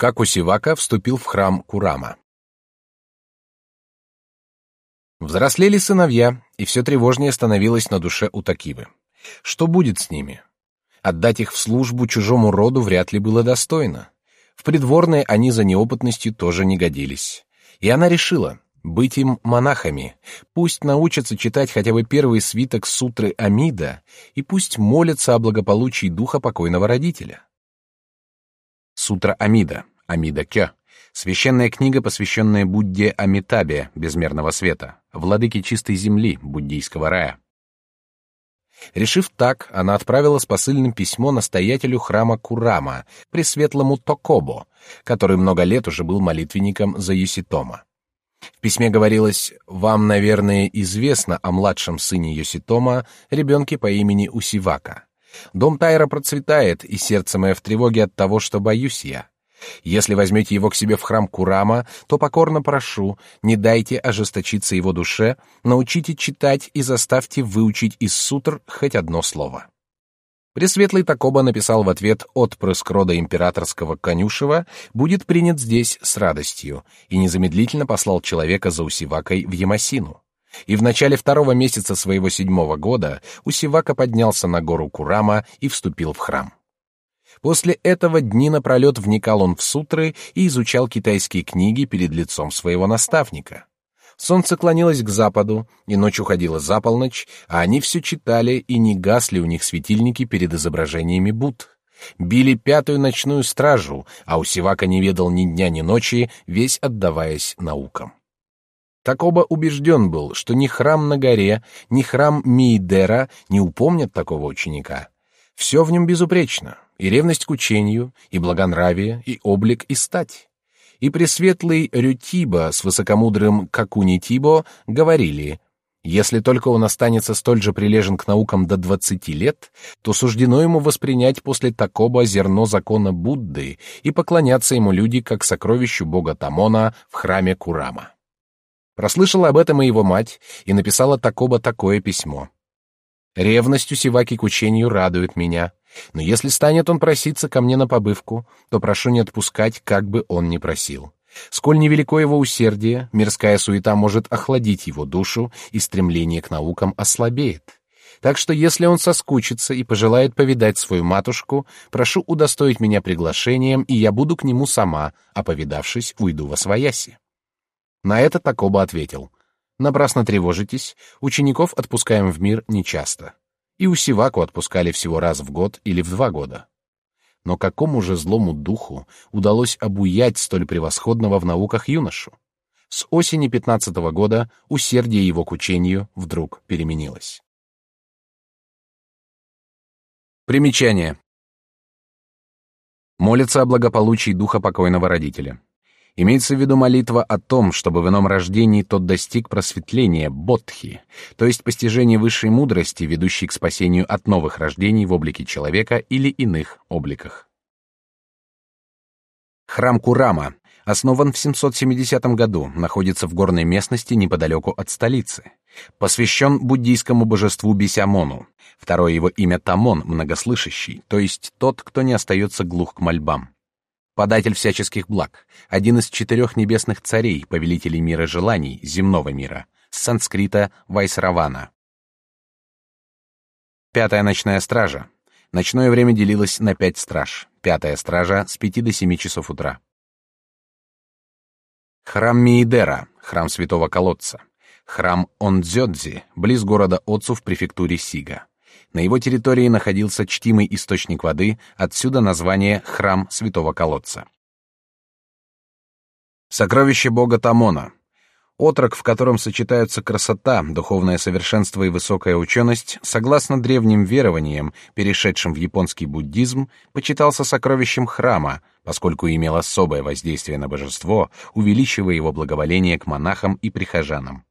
Как Усивака вступил в храм Курама. Взрослели сыновья, и все тревожнее становилось на душе у Такивы. Что будет с ними? Отдать их в службу чужому роду вряд ли было достойно. В придворные они за неопытностью тоже не годились. И она решила быть им монахами. Пусть научатся читать хотя бы первый свиток сутры Амида, и пусть молятся о благополучии духа покойного родителя. Сутра Амида, Амида Кё. Священная книга, посвященная Будде Амитабе, безмерного света, владыке чистой земли, буддийского рая. Решив так, она отправила с посыльным письмо настоятелю храма Курама, пресветлому Токобо, который много лет уже был молитвенником за Юситома. В письме говорилось «Вам, наверное, известно о младшем сыне Йоситома, ребенке по имени Усивака. Дом Тайра процветает, и сердце мое в тревоге от того, что боюсь я. Если возьмете его к себе в храм Курама, то покорно прошу, не дайте ожесточиться его душе, научите читать и заставьте выучить из сутр хоть одно слово». Пресветлый Такоба написал в ответ отпрыск рода императорского Конюшева будет принят здесь с радостью и незамедлительно послал человека за Усивакой в Ямасину. И в начале второго месяца своего седьмого года Усивака поднялся на гору Курама и вступил в храм. После этого дни напролет вникал он в сутры и изучал китайские книги перед лицом своего наставника. Солнце клонилось к западу, и ночь уходила за полночь, а они все читали, и не гасли у них светильники перед изображениями Будд. Били пятую ночную стражу, а у Сивака не ведал ни дня, ни ночи, весь отдаваясь наукам. Такоба убежден был, что ни храм на горе, ни храм Миидера не упомнят такого ученика. Все в нем безупречно, и ревность к учению, и благонравие, и облик, и стать. И пресветлый Рютиба с высокомудрым Какунитибо говорили, если только он останется столь же прилежен к наукам до двадцати лет, то суждено ему воспринять после такого зерно закона Будды и поклоняться ему люди как сокровищу бога Тамона в храме Курама. Прослышала об этом и его мать, и написала Такоба такое письмо. «Ревностью Сиваки к учению радует меня, но если станет он проситься ко мне на побывку, то прошу не отпускать, как бы он ни просил. Сколь невелико его усердие, мирская суета может охладить его душу, и стремление к наукам ослабеет. Так что если он соскучится и пожелает повидать свою матушку, прошу удостоить меня приглашением, и я буду к нему сама, а повидавшись, уйду во свояси. На это Такоба ответил: "Напрасно тревожитесь, учеников отпускаем в мир нечасто. И у Сиваку отпускали всего раз в год или в два года. Но какому же злому духу удалось обуять столь превосходного в науках юношу? С осени пятнадцатого года усердие его к учению вдруг переменилось. Примечание. Молится о благополучии духа покойного родителя. Имеется в виду молитва о том, чтобы в ином рождении тот достиг просветления, бодхи, то есть постижения высшей мудрости, ведущей к спасению от новых рождений в облике человека или иных обликах. Храм Курама основан в 770 году, находится в горной местности неподалеку от столицы. Посвящен буддийскому божеству Бисямону. Второе его имя Тамон, многослышащий, то есть тот, кто не остается глух к мольбам податель всяческих благ, один из четырех небесных царей, повелителей мира желаний, земного мира, с санскрита Вайсравана. Пятая ночная стража. Ночное время делилось на пять страж. Пятая стража с пяти до семи часов утра. Храм Миидера, храм святого колодца. Храм Ондзёдзи, близ города Отцу в префектуре Сига. На его территории находился чтимый источник воды, отсюда название «Храм Святого Колодца». Сокровище бога Тамона. Отрок, в котором сочетаются красота, духовное совершенство и высокая ученость, согласно древним верованиям, перешедшим в японский буддизм, почитался сокровищем храма, поскольку имел особое воздействие на божество, увеличивая его благоволение к монахам и прихожанам.